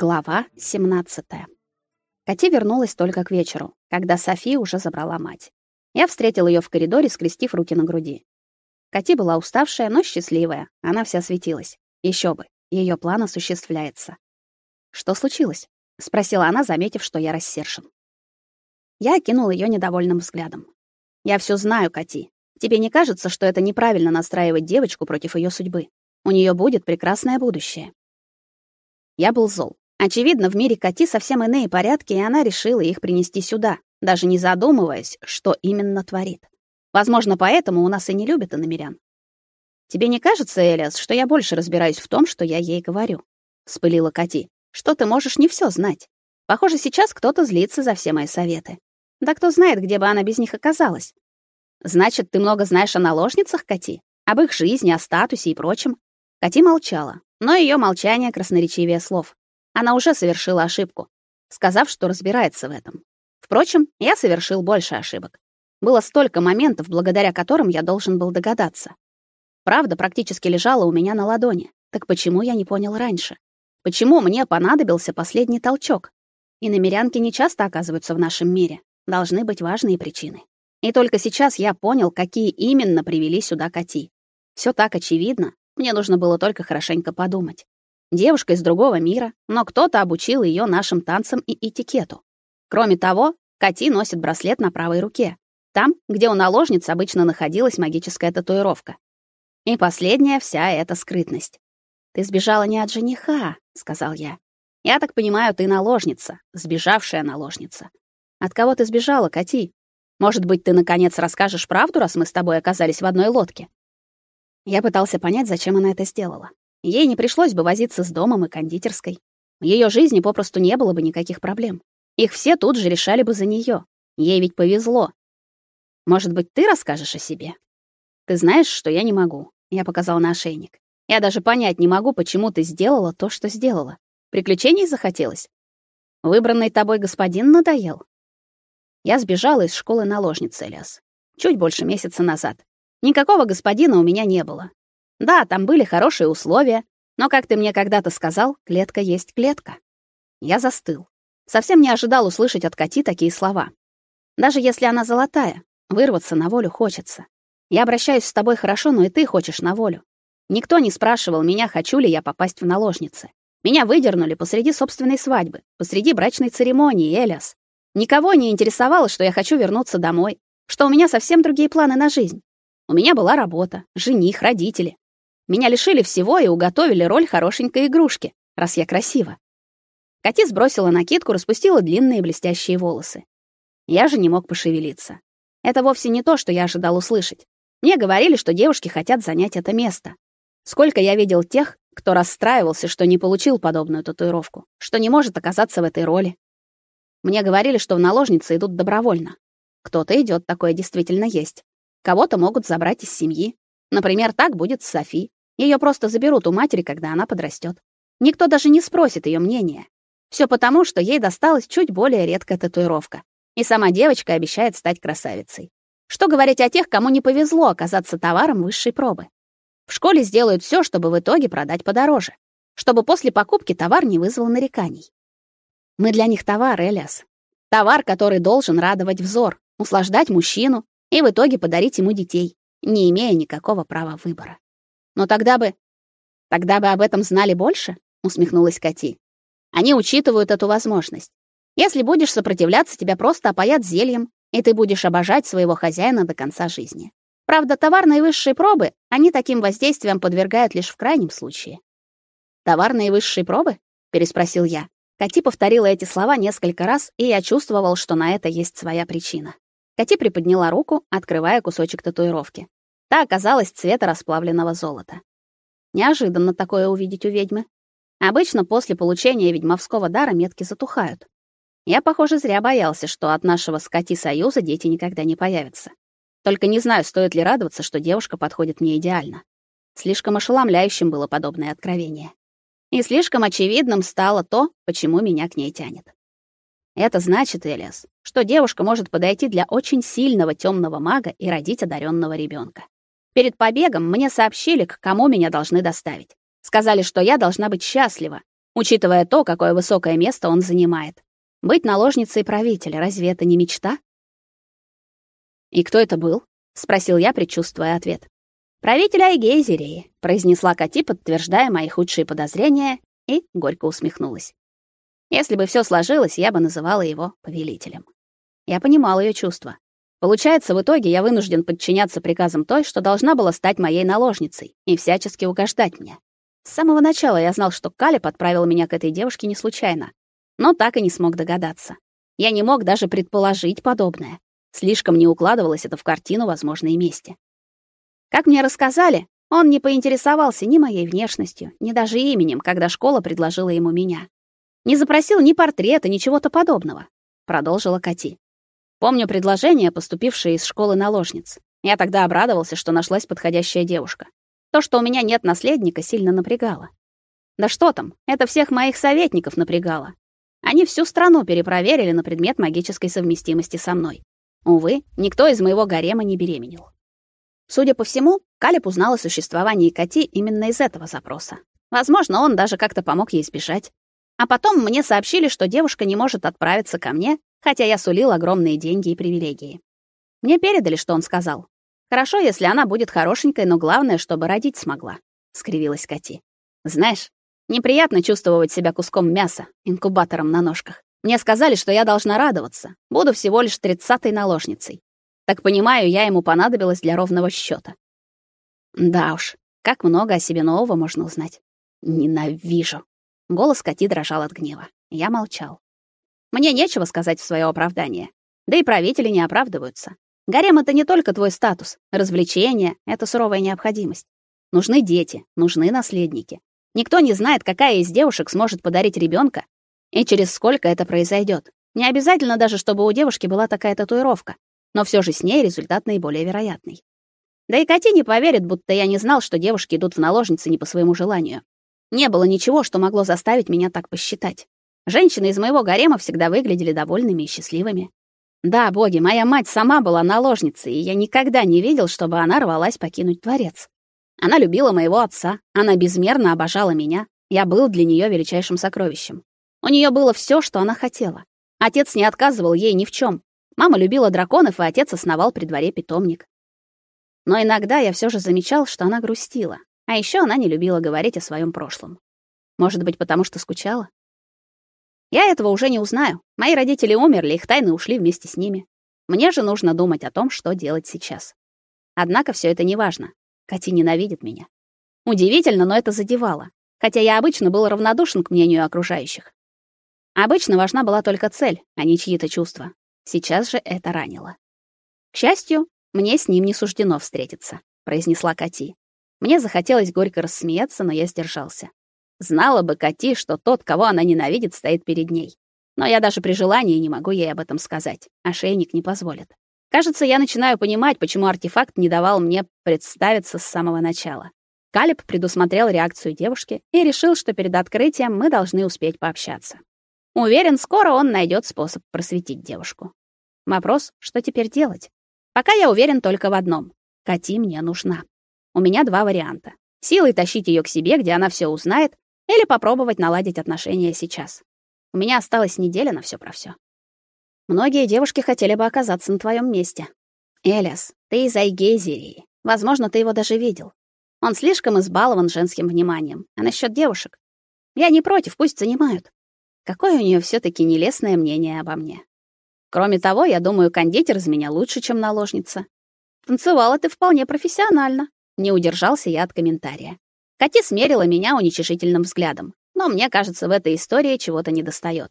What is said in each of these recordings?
Глава 17. Кати вернулась только к вечеру, когда София уже забрала мать. Я встретил ее в коридоре, скрестив руки на груди. Кати была уставшая, но счастливая. Она вся светилась. Еще бы, ее план осуществляется. Что случилось? спросила она, заметив, что я рассершен. Я окинул ее недовольным взглядом. Я все знаю, Кати. Тебе не кажется, что это неправильно настраивать девочку против ее судьбы? У нее будет прекрасное будущее. Я был зол. Очевидно, в мире Кати совсем иные порядки, и она решила их принести сюда, даже не задумываясь, что именно творит. Возможно, поэтому у нас и не любят иномерян. Тебе не кажется, Элиас, что я больше разбираюсь в том, что я ей говорю? вспылила Кати. Что ты можешь не все знать? Похоже, сейчас кто-то злится за все мои советы. Да кто знает, где бы она без них оказалась. Значит, ты много знаешь о наложницах, Кати, об их жизни, о статусе и прочем. Кати молчала, но ее молчание красноречивее слов. Она уже совершила ошибку, сказав, что разбирается в этом. Впрочем, я совершил больше ошибок. Было столько моментов, благодаря которым я должен был догадаться. Правда практически лежала у меня на ладони. Так почему я не понял раньше? Почему мне понадобился последний толчок? И намерянки не часто оказываются в нашем мире. Должны быть важные причины. И только сейчас я понял, какие именно привели сюда Кати. Все так очевидно, мне нужно было только хорошенько подумать. Девушка из другого мира, но кто-то обучил ее нашим танцам и этикету. Кроме того, Кати носит браслет на правой руке, там, где у наложниц обычно находилась магическая татуировка. И последняя вся эта скрытность. Ты сбежала не от жениха, сказал я. Я так понимаю, ты наложница, сбежавшая наложница. От кого ты сбежала, Кати? Может быть, ты наконец расскажешь правду, раз мы с тобой оказались в одной лодке? Я пытался понять, зачем она это сделала. Ей не пришлось бы возиться с домом и кондитерской. В её жизни попросту не было бы никаких проблем. Их все тут же решали бы за неё. Ей ведь повезло. Может быть, ты расскажешь о себе? Ты знаешь, что я не могу. Я показал на ошейник. Я даже понять не могу, почему ты сделала то, что сделала. Приключений захотелось? Выбранный тобой господин надоел? Я сбежала из школы наложницы, Элиас. Чуть больше месяца назад. Никакого господина у меня не было. Да, там были хорошие условия, но, как ты мне когда-то сказал, клетка есть клетка. Я застыл. Совсем не ожидал услышать от Кати такие слова. Даже если она золотая, вырваться на волю хочется. Я обращаюсь с тобой хорошо, но и ты хочешь на волю. Никто не спрашивал меня, хочу ли я попасть в наложницы. Меня выдернули посреди собственной свадьбы, посреди брачной церемонии, Элиас. Никого не интересовало, что я хочу вернуться домой, что у меня совсем другие планы на жизнь. У меня была работа, жених, родители. Меня лишили всего и уготовили роль хорошенькой игрушки, раз я красива. Кати сбросила накидку, распустила длинные блестящие волосы. Я же не мог пошевелиться. Это вовсе не то, что я ожидал услышать. Мне говорили, что девушки хотят занять это место. Сколько я видел тех, кто расстраивался, что не получил подобную татуировку, что не может оказаться в этой роли. Мне говорили, что в наложницы идут добровольно. Кто-то идет, такое действительно есть. Кого-то могут забрать из семьи. Например, так будет с Софи. Ее просто заберут у матери, когда она подрастет. Никто даже не спросит ее мнения. Все потому, что ей досталась чуть более редкая татуировка. И сама девочка обещает стать красавицей. Что говорить о тех, кому не повезло оказаться товаром высшей пробы? В школе сделают все, чтобы в итоге продать подороже, чтобы после покупки товар не вызвал нареканий. Мы для них товар, Элиас. Товар, который должен радовать взор, услаждать мужчину, и в итоге подарить ему детей, не имея никакого права выбора. Но тогда бы тогда бы об этом знали больше, усмехнулась Кати. Они учитывают эту возможность. Если будешь сопротивляться, тебя просто опоят зельем, и ты будешь обожать своего хозяина до конца жизни. Правда, товар наивысшей пробы они таким воздействием подвергают лишь в крайнем случае. Товар наивысшей пробы? переспросил я. Кати повторила эти слова несколько раз, и я чувствовал, что на это есть своя причина. Кати приподняла руку, открывая кусочек татуировки. Та оказалась цвета расплавленного золота. Неожиданно такое увидеть у ведьмы. Обычно после получения ведьмовского дара метки затухают. Я, похоже, зря боялся, что от нашего с Кати союза дети никогда не появятся. Только не знаю, стоит ли радоваться, что девушка подходит мне идеально. Слишком ошеломляющим было подобное откровение. И слишком очевидным стало то, почему меня к ней тянет. Это значит, Элиас, что девушка может подойти для очень сильного темного мага и родить одаренного ребенка. Перед побегом мне сообщили, к кому меня должны доставить. Сказали, что я должна быть счастлива, учитывая то, какое высокое место он занимает. Быть наложницей правителя, разве это не мечта? И кто это был? спросил я, предчувствуя ответ. Правитель Айгейзерии, произнесла Кати, подтверждая мои худшие подозрения, и горько усмехнулась. Если бы все сложилось, я бы называла его повелителем. Я понимала ее чувства. Получается, в итоге я вынужден подчиняться приказам той, что должна была стать моей наложницей и всячески угождать мне. С самого начала я знал, что Калеб отправил меня к этой девушке не случайно, но так и не смог догадаться. Я не мог даже предположить подобное. Слишком не укладывалось это в картину возможной мести. Как мне рассказали, он не поинтересовался ни моей внешностью, ни даже именем, когда школа предложила ему меня. Не запросил ни портрета, ни чего-то подобного, продолжила Кати. Помню предложение, поступившее из школы наложниц. Я тогда обрадовался, что нашлась подходящая девушка. То, что у меня нет наследника, сильно напрягало. Да что там, это всех моих советников напрягало. Они всю страну перепроверили на предмет магической совместимости со мной. Увы, никто из моего гарема не беременел. Судя по всему, Калеб узнал о существовании Кати именно из этого запроса. Возможно, он даже как-то помог ей сбежать. А потом мне сообщили, что девушка не может отправиться ко мне, хотя я сулил огромные деньги и привилегии. Мне передали, что он сказал. Хорошо, если она будет хорошенькой, но главное, чтобы родить смогла, скривилась Кати. Знаешь, неприятно чувствовать себя куском мяса, инкубатором на ножках. Мне сказали, что я должна радоваться. Буду всего лишь тридцатой наложницей. Так понимаю, я ему понадобилась для ровного счета. Да уж, как много о себе нового можно узнать. Ненавижу. Голос Кати дрожал от гнева. Я молчал. Мне нечего сказать в свое оправдание. Да и правители не оправдываются. Гарем — это не только твой статус. Развлечение — это суровая необходимость. Нужны дети, нужны наследники. Никто не знает, какая из девушек сможет подарить ребенка и через сколько это произойдет. Не обязательно даже, чтобы у девушки была такая татуировка но все же с ней результат наиболее вероятный. Да и Кати не поверит, будто я не знал, что девушки идут в наложницы не по своему желанию. Не было ничего, что могло заставить меня так посчитать. Женщины из моего гарема всегда выглядели довольными и счастливыми. Да, боги, моя мать сама была наложницей, и я никогда не видел, чтобы она рвалась покинуть дворец. Она любила моего отца, она безмерно обожала меня. Я был для нее величайшим сокровищем. У нее было все, что она хотела. Отец не отказывал ей ни в чем. Мама любила драконов, и отец основал при дворе питомник. Но иногда я все же замечал, что она грустила. А еще она не любила говорить о своем прошлом. Может быть, потому что скучала? Я этого уже не узнаю. Мои родители умерли, их тайны ушли вместе с ними. Мне же нужно думать о том, что делать сейчас. Однако все это не важно. Кати ненавидит меня. Удивительно, но это задевало. Хотя я обычно был равнодушен к мнению окружающих. Обычно важна была только цель, а не чьи-то чувства. Сейчас же это ранило. К счастью, мне с ним не суждено встретиться, произнесла Кати. Мне захотелось горько рассмеяться, но я сдержался. Знала бы Кати, что тот, кого она ненавидит, стоит перед ней. Но я даже при желании не могу ей об этом сказать. Ошейник не позволит. Кажется, я начинаю понимать, почему артефакт не давал мне представиться с самого начала. Калиб предусмотрел реакцию девушки и решил, что перед открытием мы должны успеть пообщаться. Уверен, скоро он найдет способ просветить девушку. Вопрос, что теперь делать? Пока я уверен только в одном. Кати мне нужна. У меня два варианта. Силой тащить ее к себе, где она все узнает, или попробовать наладить отношения сейчас. У меня осталась неделя на все про все. Многие девушки хотели бы оказаться на твоем месте. Элиас, ты из Айгейзерии. Возможно, ты его даже видел. Он слишком избалован женским вниманием. А насчет девушек? Я не против, пусть занимают. Какое у нее все таки нелестное мнение обо мне. Кроме того, я думаю, кондитер из меня лучше, чем наложница. Танцевала ты вполне профессионально. Не удержался я от комментария. Кати смерила меня уничижительным взглядом, но мне кажется, в этой истории чего-то недостаёт.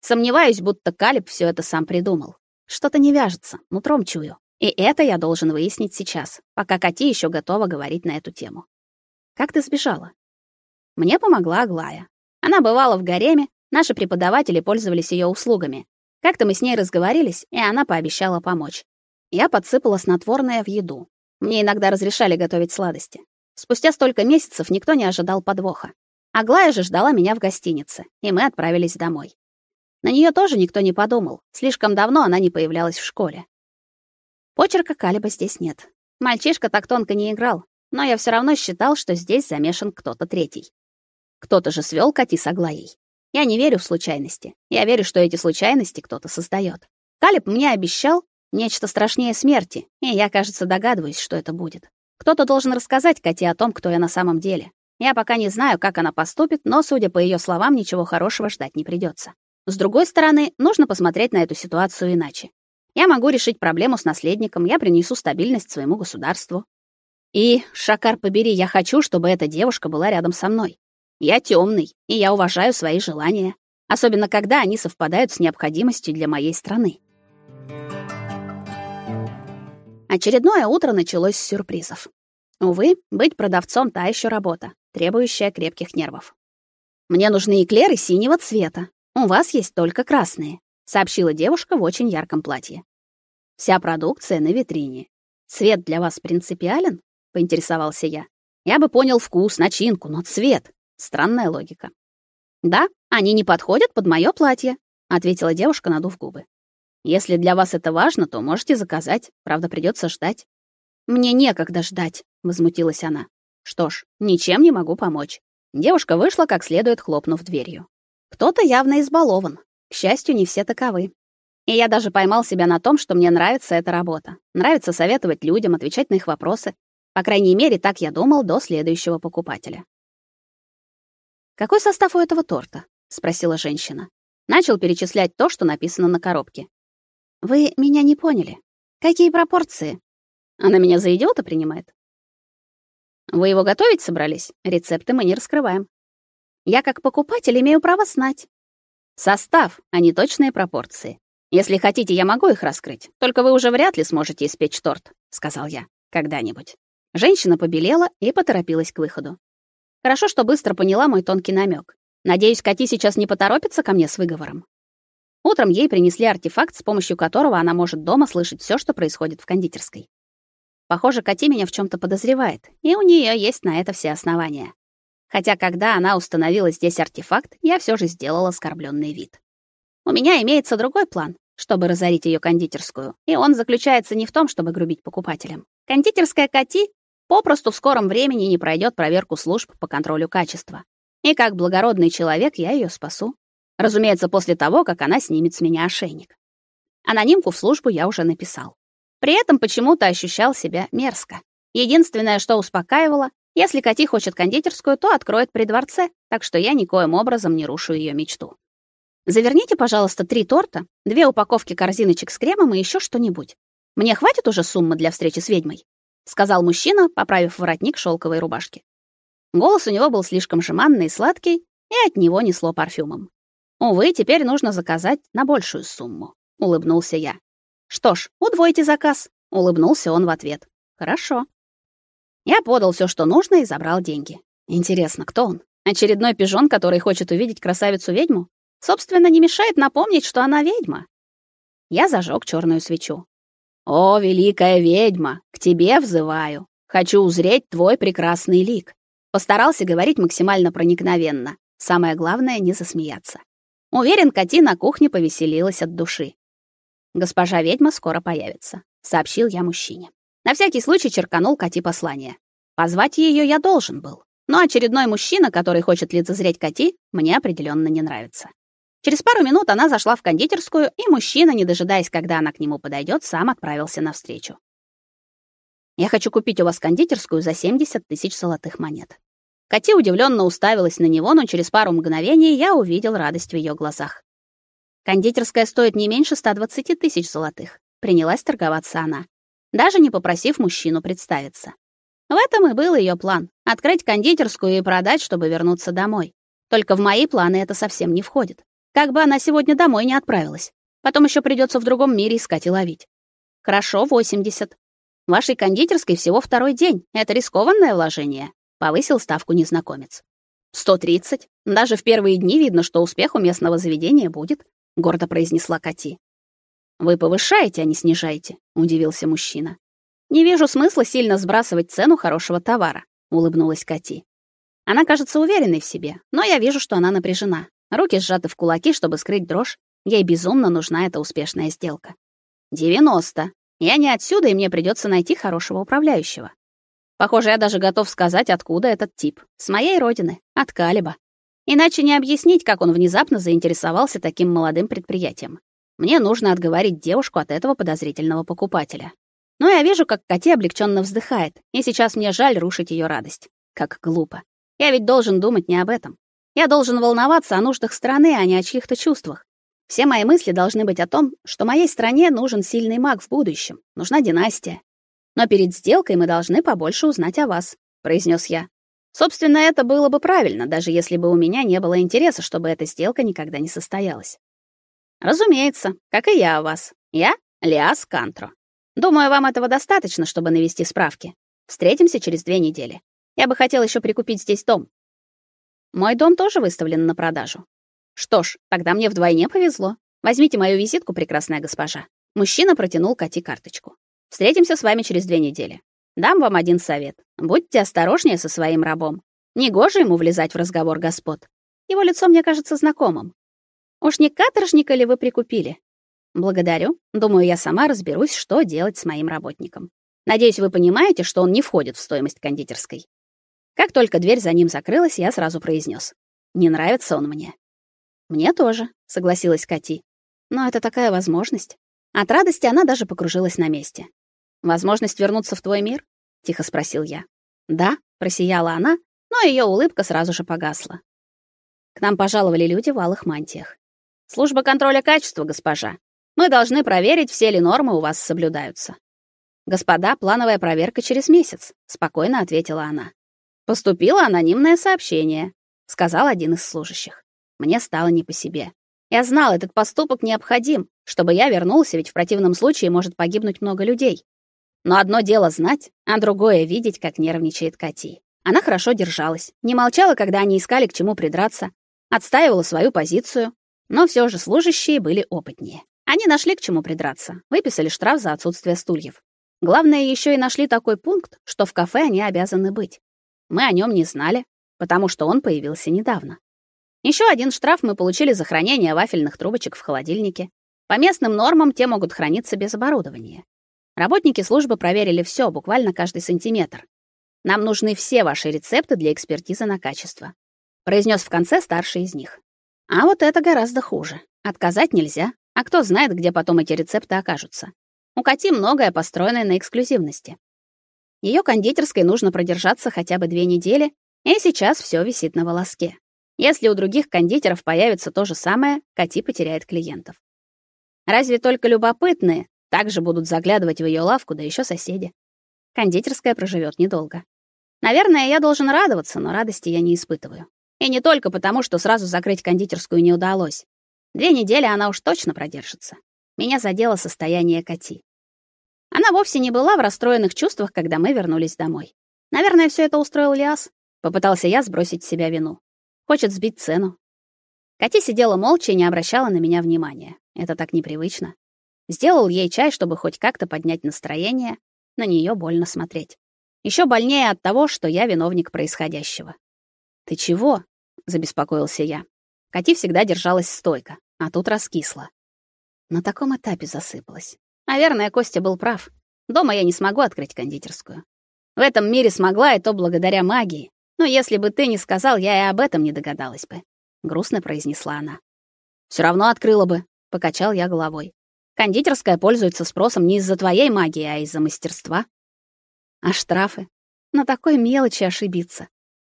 Сомневаюсь, будто Калиб всё это сам придумал. Что-то не вяжется, нутром чую. И это я должен выяснить сейчас, пока Кати ещё готова говорить на эту тему. Как ты сбежала? Мне помогла Аглая. Она бывала в гареме, наши преподаватели пользовались её услугами, как-то мы с ней разговорились, и она пообещала помочь. Я подсыпала снотворное в еду. Мне иногда разрешали готовить сладости. Спустя столько месяцев никто не ожидал подвоха. Аглая же ждала меня в гостинице, и мы отправились домой. На нее тоже никто не подумал. Слишком давно она не появлялась в школе. Почерка Калиба здесь нет. Мальчишка так тонко не играл, но я все равно считал, что здесь замешан кто-то третий. Кто-то же свёл Кати с Аглаей. Я не верю в случайности. Я верю, что эти случайности кто-то создаёт. Калиб мне обещал нечто страшнее смерти, и я, кажется, догадываюсь, что это будет. Кто-то должен рассказать Кате о том, кто я на самом деле. Я пока не знаю, как она поступит, но, судя по её словам, ничего хорошего ждать не придётся. С другой стороны, нужно посмотреть на эту ситуацию иначе. Я могу решить проблему с наследником, я принесу стабильность своему государству. И, Шакар побери, я хочу, чтобы эта девушка была рядом со мной. Я темный, и я уважаю свои желания, особенно когда они совпадают с необходимостью для моей страны. Очередное утро началось с сюрпризов. Увы, быть продавцом та еще работа, требующая крепких нервов. Мне нужны эклеры синего цвета. У вас есть только красные, сообщила девушка в очень ярком платье. Вся продукция на витрине. Цвет для вас принципиален? поинтересовался я. Я бы понял вкус, начинку, но цвет странная логика. Да, они не подходят под мое платье, ответила девушка, надув губы. Если для вас это важно, то можете заказать. Правда, придется ждать. Мне некогда ждать, возмутилась она. Что ж, ничем не могу помочь. Девушка вышла, как следует хлопнув дверью. Кто-то явно избалован. К счастью, не все таковы. И я даже поймал себя на том, что мне нравится эта работа. Нравится советовать людям, отвечать на их вопросы, по крайней мере, так я думал до следующего покупателя. «Какой состав у этого торта?» — спросила женщина. Начал перечислять то, что написано на коробке. «Вы меня не поняли. Какие пропорции?» Она меня за идиота принимает. Вы его готовить собрались? Рецепты мы не раскрываем. Я как покупатель имею право знать. Состав, а не точные пропорции. Если хотите, я могу их раскрыть. Только вы уже вряд ли сможете испечь торт, сказал я. Когда-нибудь. Женщина побелела и поторопилась к выходу. Хорошо, что быстро поняла мой тонкий намек. Надеюсь, Кати сейчас не поторопится ко мне с выговором. Утром ей принесли артефакт, с помощью которого она может дома слышать все, что происходит в кондитерской. Похоже, Кати меня в чем то подозревает, и у нее есть на это все основания. Хотя когда она установила здесь артефакт, я все же сделала оскорбленный вид. У меня имеется другой план, чтобы разорить ее кондитерскую, и он заключается не в том, чтобы грубить покупателям. Кондитерская Кати попросту в скором времени не пройдет проверку служб по контролю качества. И как благородный человек я ее спасу. Разумеется, после того, как она снимет с меня ошейник. Анонимку в службу я уже написал. При этом почему-то ощущал себя мерзко. Единственное, что успокаивало, если Кати хочет кондитерскую, то откроет при дворце, так что я никоим образом не рушу ее мечту. Заверните, пожалуйста, три торта, две упаковки корзиночек с кремом и еще что-нибудь. Мне хватит уже суммы для встречи с ведьмой сказал мужчина, поправив воротник шелковой рубашки. Голос у него был слишком жеманный и сладкий, и от него несло парфюмом. Увы, теперь нужно заказать на большую сумму, улыбнулся я. Что ж, удвойте заказ, улыбнулся он в ответ. Хорошо. Я подал все, что нужно, и забрал деньги. Интересно, кто он? Очередной пижон, который хочет увидеть красавицу-ведьму? Собственно, не мешает напомнить, что она ведьма. Я зажег черную свечу. «О, великая ведьма, к тебе взываю. Хочу узреть твой прекрасный лик». Постарался говорить максимально проникновенно. Самое главное — не засмеяться. Уверен, Кати на кухне повеселилась от души. «Госпожа ведьма скоро появится», — сообщил я мужчине. На всякий случай черканул Кати послание. Позвать ее я должен был. Но очередной мужчина, который хочет лицезреть Кати, мне определенно не нравится. Через пару минут она зашла в кондитерскую, и мужчина, не дожидаясь, когда она к нему подойдет, сам отправился навстречу. «Я хочу купить у вас кондитерскую за 70 тысяч золотых монет». Кати удивленно уставилась на него, но через пару мгновений я увидел радость в ее глазах. «Кондитерская стоит не меньше 120 тысяч золотых», — принялась торговаться она, даже не попросив мужчину представиться. В этом и был ее план — открыть кондитерскую и продать, чтобы вернуться домой. Только в мои планы это совсем не входит. Как бы она сегодня домой не отправилась. Потом еще придется в другом мире искать и ловить. Хорошо, 80. Вашей кондитерской всего второй день. Это рискованное вложение, повысил ставку незнакомец. 130. Даже в первые дни видно, что успех у местного заведения будет, гордо произнесла Кати. Вы повышаете, а не снижаете, удивился мужчина. Не вижу смысла сильно сбрасывать цену хорошего товара, улыбнулась Кати. Она кажется уверенной в себе, но я вижу, что она напряжена. Руки сжаты в кулаки, чтобы скрыть дрожь. Ей безумно нужна эта успешная сделка. 90. Я не отсюда, и мне придется найти хорошего управляющего. Похоже, я даже готов сказать, откуда этот тип. С моей родины, от Калиба. Иначе не объяснить, как он внезапно заинтересовался таким молодым предприятием. Мне нужно отговорить девушку от этого подозрительного покупателя. Но я вижу, как Катя облегченно вздыхает, и сейчас мне жаль рушить ее радость. Как глупо. Я ведь должен думать не об этом. Я должен волноваться о нуждах страны, а не о чьих-то чувствах. Все мои мысли должны быть о том, что моей стране нужен сильный маг в будущем, нужна династия. Но перед сделкой мы должны побольше узнать о вас, произнес я. Собственно, это было бы правильно, даже если бы у меня не было интереса, чтобы эта сделка никогда не состоялась. Разумеется, как и я о вас. Я Лиас Кантро. Думаю, вам этого достаточно, чтобы навести справки. Встретимся через две недели. Я бы хотел еще прикупить здесь дом. Мой дом тоже выставлен на продажу. Что ж, тогда мне вдвойне повезло. Возьмите мою визитку, прекрасная госпожа. Мужчина протянул Кати карточку. Встретимся с вами через две недели. Дам вам один совет. Будьте осторожнее со своим рабом. Негоже ему влезать в разговор господ. Его лицо мне кажется знакомым. Уж не каторжника ли вы прикупили? Благодарю. Думаю, я сама разберусь, что делать с моим работником. Надеюсь, вы понимаете, что он не входит в стоимость кондитерской. Как только дверь за ним закрылась, я сразу произнес: "Не нравится он мне". "Мне тоже", согласилась Кати. "Но это такая возможность". От радости она даже покружилась на месте. Возможность вернуться в твой мир? тихо спросил я. Да, просияла она, но ее улыбка сразу же погасла. К нам пожаловали люди в алых мантиях. Служба контроля качества, госпожа. Мы должны проверить, все ли нормы у вас соблюдаются. Господа, плановая проверка через месяц, спокойно ответила она. Поступило анонимное сообщение, сказал один из служащих. Мне стало не по себе. Я знал, этот поступок необходим, чтобы я вернулся, ведь в противном случае может погибнуть много людей. Но одно дело знать, а другое видеть, как нервничает Кати. Она хорошо держалась, не молчала, когда они искали к чему придраться, отстаивала свою позицию, но все же служащие были опытнее. Они нашли к чему придраться, выписали штраф за отсутствие стульев. Главное, еще и нашли такой пункт, что в кафе они обязаны быть. Мы о нем не знали, потому что он появился недавно. Еще один штраф мы получили за хранение вафельных трубочек в холодильнике. По местным нормам те могут храниться без оборудования. Работники службы проверили все, буквально каждый сантиметр. Нам нужны все ваши рецепты для экспертизы на качество, произнес в конце старший из них. А вот это гораздо хуже. Отказать нельзя, а кто знает, где потом эти рецепты окажутся. У Кати многое построено на эксклюзивности. Ее кондитерской нужно продержаться хотя бы две недели, и сейчас все висит на волоске. Если у других кондитеров появится то же самое, Кати потеряет клиентов. Разве только любопытные также будут заглядывать в ее лавку, да еще соседи. Кондитерская проживет недолго. Наверное, я должен радоваться, но радости я не испытываю. И не только потому, что сразу закрыть кондитерскую не удалось. Две недели она уж точно продержится. Меня задело состояние Кати. Она вовсе не была в расстроенных чувствах, когда мы вернулись домой. Наверное, все это устроил Лиас. Попытался я сбросить с себя вину. Хочет сбить цену. Кати сидела молча и не обращала на меня внимания. Это так непривычно. Сделал ей чай, чтобы хоть как-то поднять настроение. На нее больно смотреть. Еще больнее от того, что я виновник происходящего. Ты чего? забеспокоился я. Кати всегда держалась стойко, а тут раскисла. На таком этапе засыпалась. Наверное, Костя был прав. Дома я не смогу открыть кондитерскую. В этом мире смогла, и то благодаря магии. Но если бы ты не сказал, я и об этом не догадалась бы, грустно произнесла она. Все равно открыла бы, покачал я головой. Кондитерская пользуется спросом не из-за твоей магии, а из-за мастерства. А штрафы? На такой мелочи ошибиться.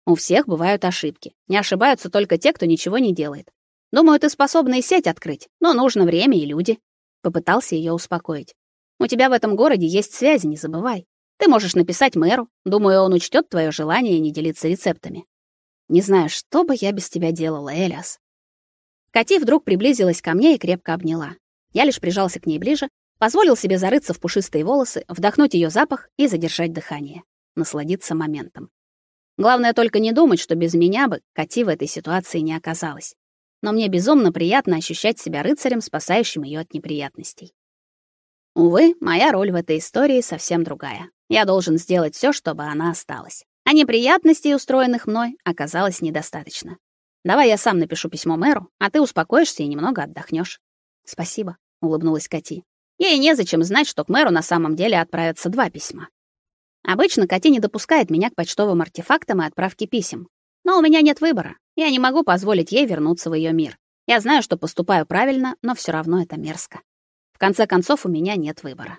У всех бывают ошибки. Не ошибаются только те, кто ничего не делает. Думаю, ты способна и сеть открыть, но нужно время и люди. Попытался ее успокоить. У тебя в этом городе есть связи, не забывай. Ты можешь написать мэру. Думаю, он учтет твое желание не делиться рецептами. Не знаю, что бы я без тебя делала, Элиас. Кати вдруг приблизилась ко мне и крепко обняла. Я лишь прижался к ней ближе, позволил себе зарыться в пушистые волосы, вдохнуть ее запах и задержать дыхание, насладиться моментом. Главное только не думать, что без меня бы Кати в этой ситуации не оказалась но мне безумно приятно ощущать себя рыцарем, спасающим ее от неприятностей. Увы, моя роль в этой истории совсем другая. Я должен сделать все, чтобы она осталась. А неприятностей, устроенных мной, оказалось недостаточно. Давай я сам напишу письмо мэру, а ты успокоишься и немного отдохнешь. Спасибо, улыбнулась Кати. Ей незачем знать, что к мэру на самом деле отправятся два письма. Обычно Кати не допускает меня к почтовым артефактам и отправке писем. Но у меня нет выбора. Я не могу позволить ей вернуться в ее мир. Я знаю, что поступаю правильно, но все равно это мерзко. В конце концов, у меня нет выбора.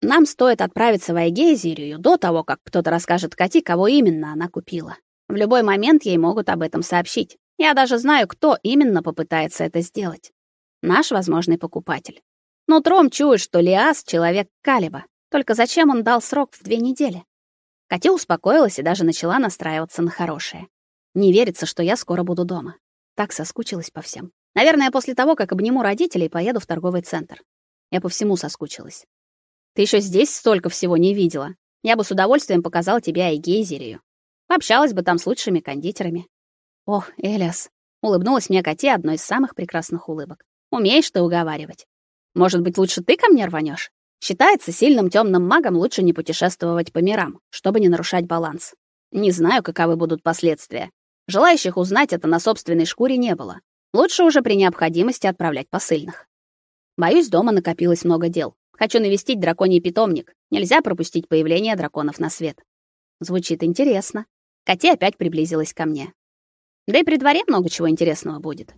Нам стоит отправиться в Айгейзерию до того, как кто-то расскажет Кати, кого именно она купила. В любой момент ей могут об этом сообщить. Я даже знаю, кто именно попытается это сделать. Наш возможный покупатель. Но Тром чует, что Лиас — человек Калиба. Только зачем он дал срок в две недели? Катя успокоилась и даже начала настраиваться на хорошее. Не верится, что я скоро буду дома. Так соскучилась по всем. Наверное, после того, как обниму родителей, поеду в торговый центр. Я по всему соскучилась. Ты еще здесь столько всего не видела. Я бы с удовольствием показал тебе Айгейзерию. Пообщалась бы там с лучшими кондитерами. Ох, Элиас, улыбнулась мне Катя одной из самых прекрасных улыбок. Умеешь ты уговаривать. Может быть, лучше ты ко мне рванешь? Считается, сильным темным магом лучше не путешествовать по мирам, чтобы не нарушать баланс. Не знаю, каковы будут последствия. Желающих узнать это на собственной шкуре не было. Лучше уже при необходимости отправлять посыльных. Боюсь, дома накопилось много дел. Хочу навестить драконий питомник. Нельзя пропустить появление драконов на свет. Звучит интересно. Катя опять приблизилась ко мне. Да и при дворе много чего интересного будет.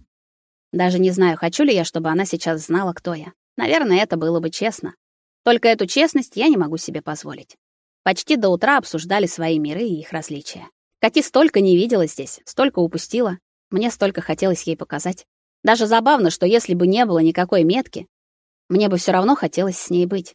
Даже не знаю, хочу ли я, чтобы она сейчас знала, кто я. Наверное, это было бы честно. Только эту честность я не могу себе позволить. Почти до утра обсуждали свои миры и их различия. Кати столько не видела здесь, столько упустила. Мне столько хотелось ей показать. Даже забавно, что если бы не было никакой метки, мне бы все равно хотелось с ней быть.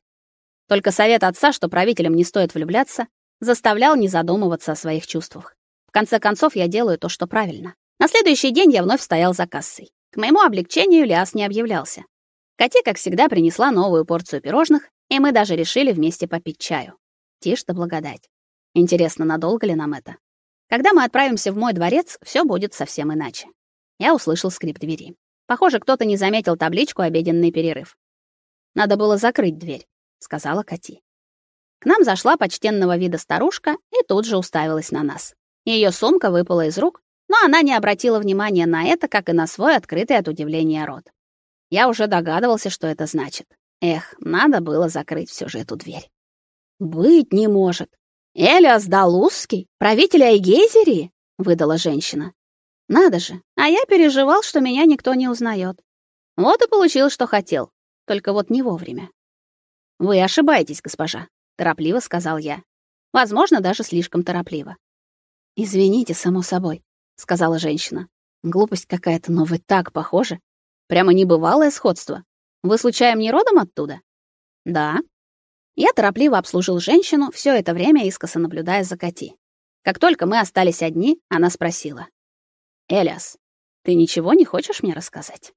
Только совет отца, что правителям не стоит влюбляться, заставлял не задумываться о своих чувствах. В конце концов, я делаю то, что правильно. На следующий день я вновь стоял за кассой. К моему облегчению Лиас не объявлялся. Катя, как всегда, принесла новую порцию пирожных, и мы даже решили вместе попить чаю. Тишь да благодать. Интересно, надолго ли нам это? Когда мы отправимся в мой дворец, все будет совсем иначе. Я услышал скрип двери. Похоже, кто-то не заметил табличку «Обеденный перерыв». Надо было закрыть дверь, сказала Кати. К нам зашла почтенного вида старушка и тут же уставилась на нас. Ее сумка выпала из рук, но она не обратила внимания на это, как и на свой открытый от удивления рот. Я уже догадывался, что это значит. Эх, надо было закрыть всю же эту дверь. Быть не может. Элиас Далусский, правитель Айгейзерии, выдала женщина. Надо же, а я переживал, что меня никто не узнает. Вот и получил, что хотел только вот не вовремя. Вы ошибаетесь, госпожа, торопливо сказал я. Возможно, даже слишком торопливо. Извините, само собой, сказала женщина. Глупость какая-то, но вы так похожи. Прямо небывалое сходство. Вы случаем не родом оттуда? Да. Я торопливо обслужил женщину, все это время искоса наблюдая за Кати. Как только мы остались одни, она спросила: "Элиас, ты ничего не хочешь мне рассказать?"